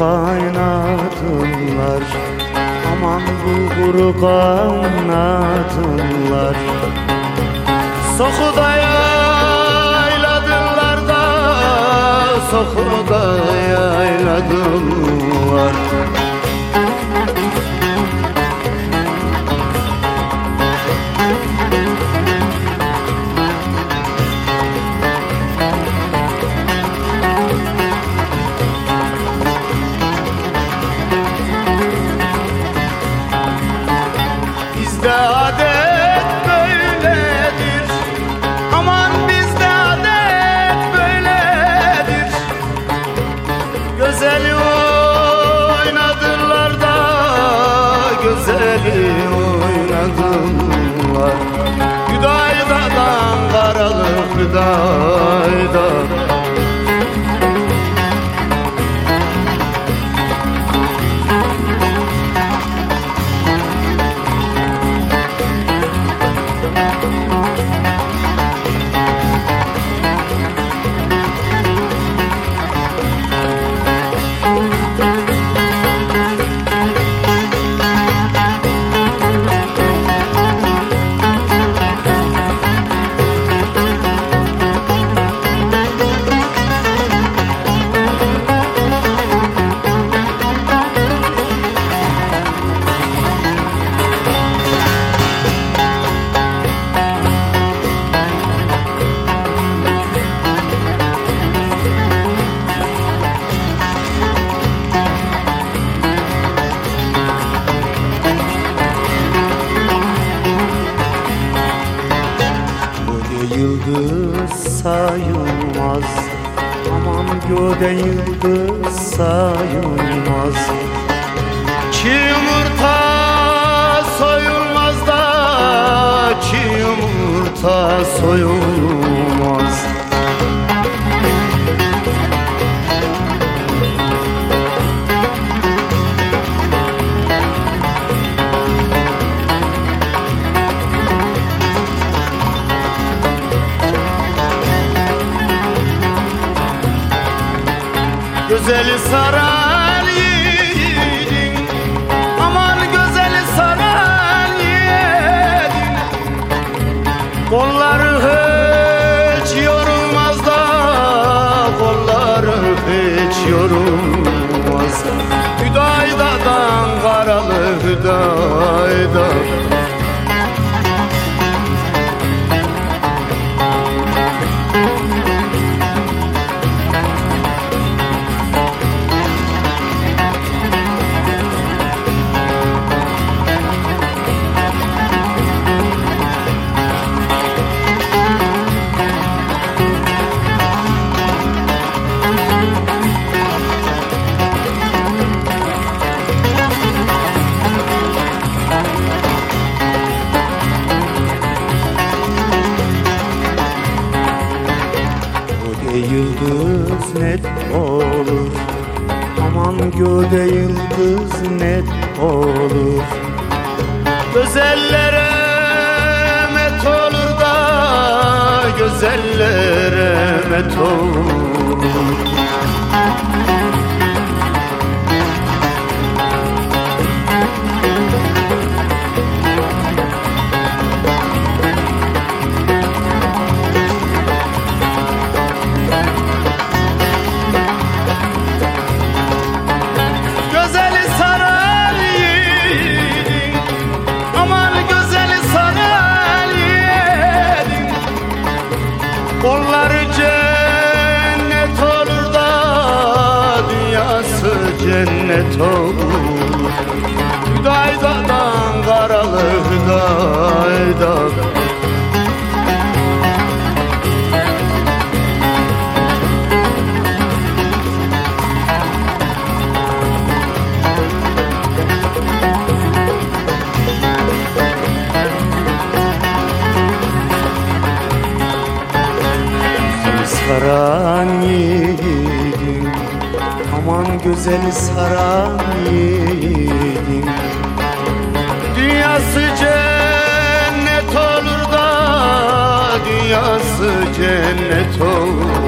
kaynadılar Aman bulguru kaynadılar Sokuda yayladılar da Sokuda yayladılar Gözeli oynadılar Hüdayda'dan karalık Hüdayda yıldız sayılmaz. Aman göde yıldız sayılmaz. Çiğ yumurta soyulmaz da Çiğ yumurta soyulmaz Güzeli saran yiğidin Aman güzeli saran yiğidin Kolları hiç yorulmaz da Kolları hiç yorulmaz. Hüdayda'dan karalı Hüdayda yıldız net olur. Aman göde yıldız net olur. Gözellere met olur da Gözellere met olur cennet olur. Hüdayda'dan karalı Hüdayda. Saran Aman güzel saran yiğidim Dünyası cennet olur da Dünyası cennet olur